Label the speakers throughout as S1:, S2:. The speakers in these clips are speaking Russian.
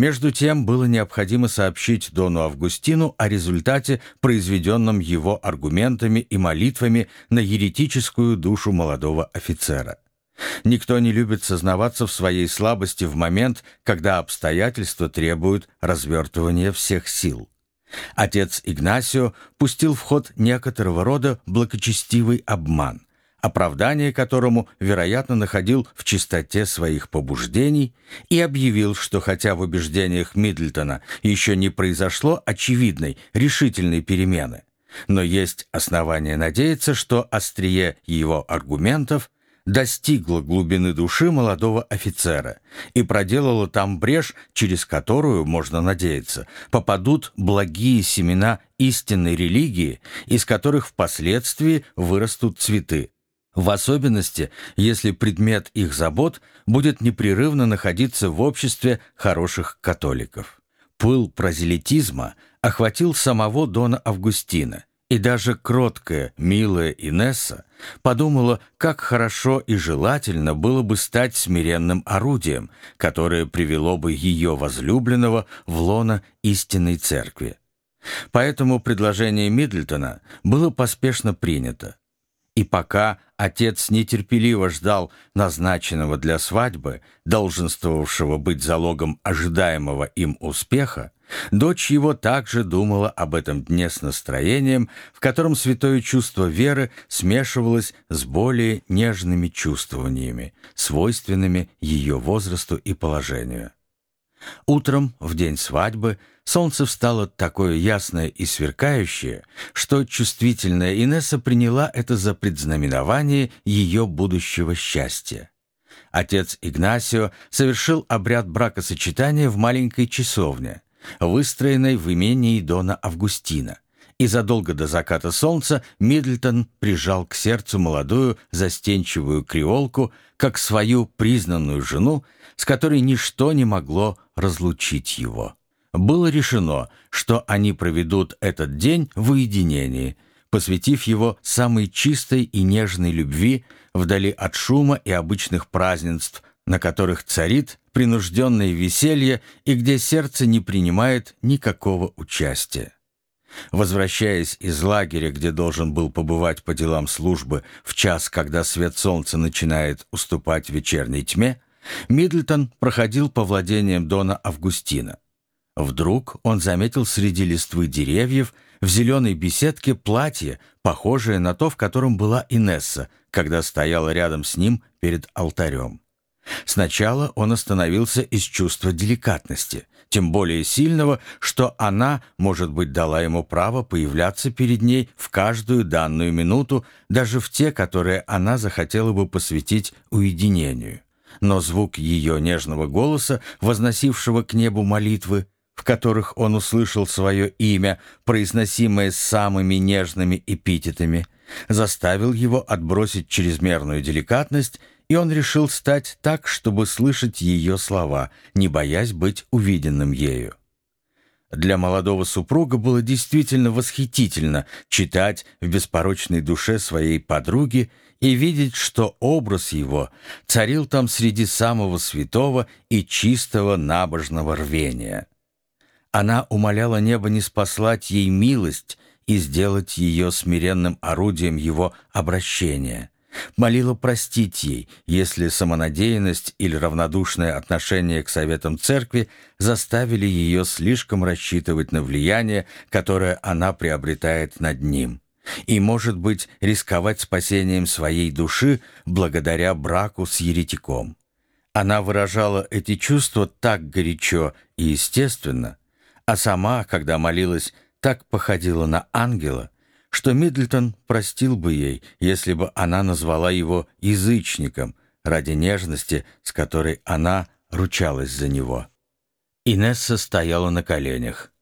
S1: Между тем было необходимо сообщить Дону Августину о результате, произведенном его аргументами и молитвами на еретическую душу молодого офицера. Никто не любит сознаваться в своей слабости в момент, когда обстоятельства требуют развертывания всех сил. Отец Игнасио пустил в ход некоторого рода благочестивый обман, оправдание которому, вероятно, находил в чистоте своих побуждений и объявил, что хотя в убеждениях Мидлтона еще не произошло очевидной, решительной перемены, но есть основания надеяться, что острие его аргументов достигла глубины души молодого офицера и проделала там брешь, через которую, можно надеяться, попадут благие семена истинной религии, из которых впоследствии вырастут цветы. В особенности, если предмет их забот будет непрерывно находиться в обществе хороших католиков. Пыл прозелитизма охватил самого Дона Августина, и даже кроткая, милая Инесса подумала, как хорошо и желательно было бы стать смиренным орудием, которое привело бы ее возлюбленного в лоно истинной церкви. Поэтому предложение Мидлтона было поспешно принято. И пока отец нетерпеливо ждал назначенного для свадьбы, долженствовавшего быть залогом ожидаемого им успеха, Дочь его также думала об этом дне с настроением, в котором святое чувство веры смешивалось с более нежными чувствованиями, свойственными ее возрасту и положению. Утром, в день свадьбы, солнце встало такое ясное и сверкающее, что чувствительная Инесса приняла это за предзнаменование ее будущего счастья. Отец Игнасио совершил обряд бракосочетания в маленькой часовне – выстроенной в имении Дона Августина. И задолго до заката солнца Мидлтон прижал к сердцу молодую застенчивую креолку, как свою признанную жену, с которой ничто не могло разлучить его. Было решено, что они проведут этот день в уединении, посвятив его самой чистой и нежной любви вдали от шума и обычных празднеств, на которых царит принужденное веселье и где сердце не принимает никакого участия. Возвращаясь из лагеря, где должен был побывать по делам службы в час, когда свет солнца начинает уступать вечерней тьме, Мидлтон проходил по владениям Дона Августина. Вдруг он заметил среди листвы деревьев в зеленой беседке платье, похожее на то, в котором была Инесса, когда стояла рядом с ним перед алтарем. Сначала он остановился из чувства деликатности, тем более сильного, что она, может быть, дала ему право появляться перед ней в каждую данную минуту, даже в те, которые она захотела бы посвятить уединению. Но звук ее нежного голоса, возносившего к небу молитвы, в которых он услышал свое имя, произносимое самыми нежными эпитетами, заставил его отбросить чрезмерную деликатность и он решил стать так, чтобы слышать ее слова, не боясь быть увиденным ею. Для молодого супруга было действительно восхитительно читать в беспорочной душе своей подруги и видеть, что образ его царил там среди самого святого и чистого набожного рвения. Она умоляла небо не спаслать ей милость и сделать ее смиренным орудием его обращения — Молила простить ей, если самонадеянность или равнодушное отношение к советам церкви заставили ее слишком рассчитывать на влияние, которое она приобретает над ним, и, может быть, рисковать спасением своей души благодаря браку с еретиком. Она выражала эти чувства так горячо и естественно, а сама, когда молилась, так походила на ангела – что Мидлтон простил бы ей, если бы она назвала его язычником ради нежности, с которой она ручалась за него. Инесса стояла на коленях.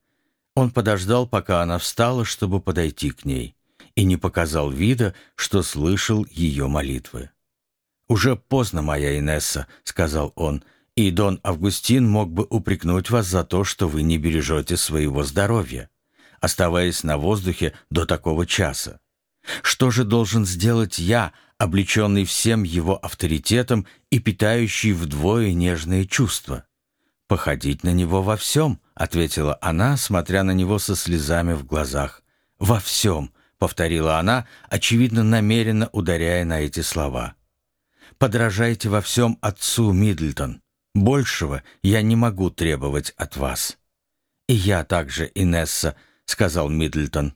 S1: Он подождал, пока она встала, чтобы подойти к ней, и не показал вида, что слышал ее молитвы. «Уже поздно, моя Инесса», — сказал он, — «и Дон Августин мог бы упрекнуть вас за то, что вы не бережете своего здоровья» оставаясь на воздухе до такого часа. Что же должен сделать я, облеченный всем его авторитетом и питающий вдвое нежные чувства? «Походить на него во всем», — ответила она, смотря на него со слезами в глазах. «Во всем», — повторила она, очевидно, намеренно ударяя на эти слова. «Подражайте во всем отцу Мидлтон. Большего я не могу требовать от вас». «И я также, Инесса», — сказал Мидлтон.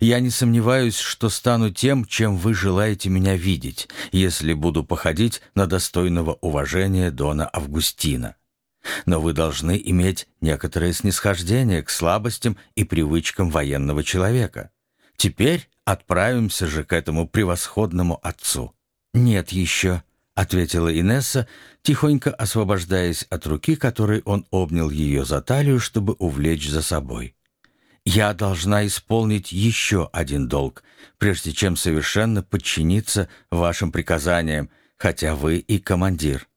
S1: «Я не сомневаюсь, что стану тем, чем вы желаете меня видеть, если буду походить на достойного уважения Дона Августина. Но вы должны иметь некоторое снисхождение к слабостям и привычкам военного человека. Теперь отправимся же к этому превосходному отцу». «Нет еще», — ответила Инесса, тихонько освобождаясь от руки, которой он обнял ее за талию, чтобы увлечь за собой. «Я должна исполнить еще один долг, прежде чем совершенно подчиниться вашим приказаниям, хотя вы и командир.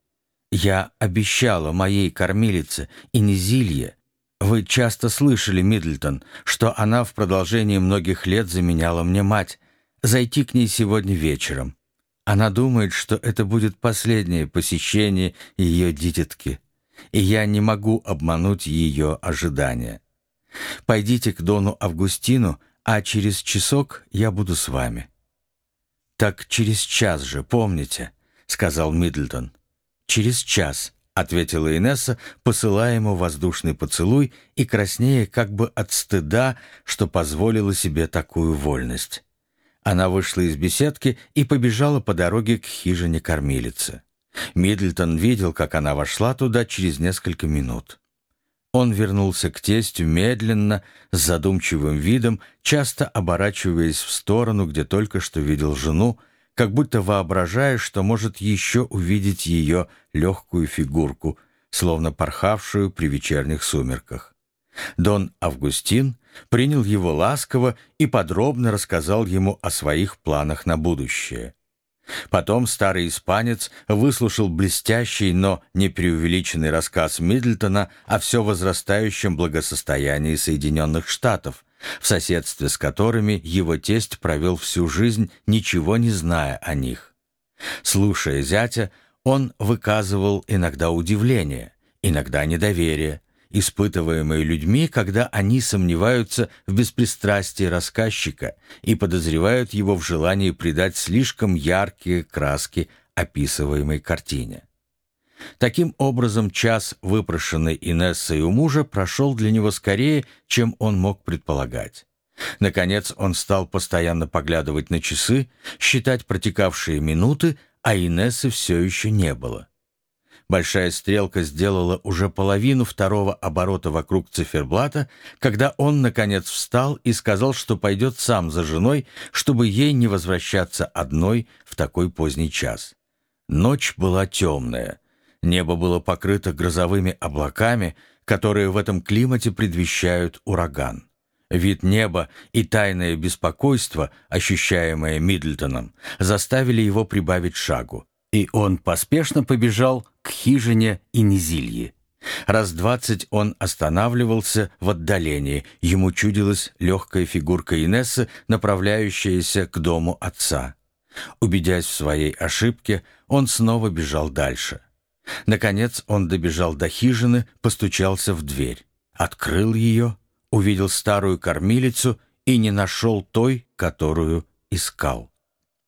S1: Я обещала моей кормилице Инезилье, вы часто слышали, Мидлтон, что она в продолжении многих лет заменяла мне мать, зайти к ней сегодня вечером. Она думает, что это будет последнее посещение ее дитятки, и я не могу обмануть ее ожидания. Пойдите к Дону Августину, а через часок я буду с вами». «Так через час же, помните», — сказал Мидлтон. «Через час», — ответила Инесса, посылая ему воздушный поцелуй и краснея как бы от стыда, что позволила себе такую вольность. Она вышла из беседки и побежала по дороге к хижине кормилицы. Мидлтон видел, как она вошла туда через несколько минут. Он вернулся к тестю медленно, с задумчивым видом, часто оборачиваясь в сторону, где только что видел жену, как будто воображая, что может еще увидеть ее легкую фигурку, словно порхавшую при вечерних сумерках. Дон Августин принял его ласково и подробно рассказал ему о своих планах на будущее. Потом старый испанец выслушал блестящий, но не преувеличенный рассказ Мидлтона о все возрастающем благосостоянии Соединенных Штатов, в соседстве с которыми его тесть провел всю жизнь, ничего не зная о них. Слушая зятя, он выказывал иногда удивление, иногда недоверие, испытываемые людьми, когда они сомневаются в беспристрастии рассказчика и подозревают его в желании придать слишком яркие краски описываемой картине. Таким образом, час, выпрошенный Инессой у мужа, прошел для него скорее, чем он мог предполагать. Наконец он стал постоянно поглядывать на часы, считать протекавшие минуты, а Инессы все еще не было. Большая стрелка сделала уже половину второго оборота вокруг циферблата, когда он, наконец, встал и сказал, что пойдет сам за женой, чтобы ей не возвращаться одной в такой поздний час. Ночь была темная. Небо было покрыто грозовыми облаками, которые в этом климате предвещают ураган. Вид неба и тайное беспокойство, ощущаемое Мидлтоном, заставили его прибавить шагу, и он поспешно побежал к хижине и низилье. Раз двадцать он останавливался в отдалении, ему чудилась легкая фигурка Инессы, направляющаяся к дому отца. Убедясь в своей ошибке, он снова бежал дальше. Наконец он добежал до хижины, постучался в дверь, открыл ее, увидел старую кормилицу и не нашел той, которую искал.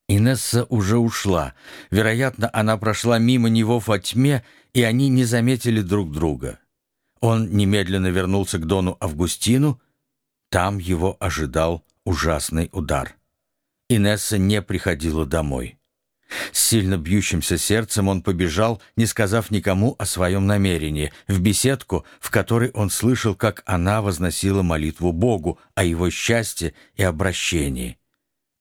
S1: Инесса уже ушла. Вероятно, она прошла мимо него во тьме, и они не заметили друг друга. Он немедленно вернулся к Дону Августину. Там его ожидал ужасный удар. Инесса не приходила домой. С сильно бьющимся сердцем он побежал, не сказав никому о своем намерении, в беседку, в которой он слышал, как она возносила молитву Богу о его счастье и обращении.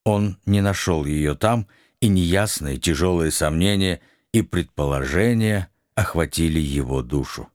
S1: Он не нашел ее там, и неясные тяжелые сомнения и предположения охватили его душу.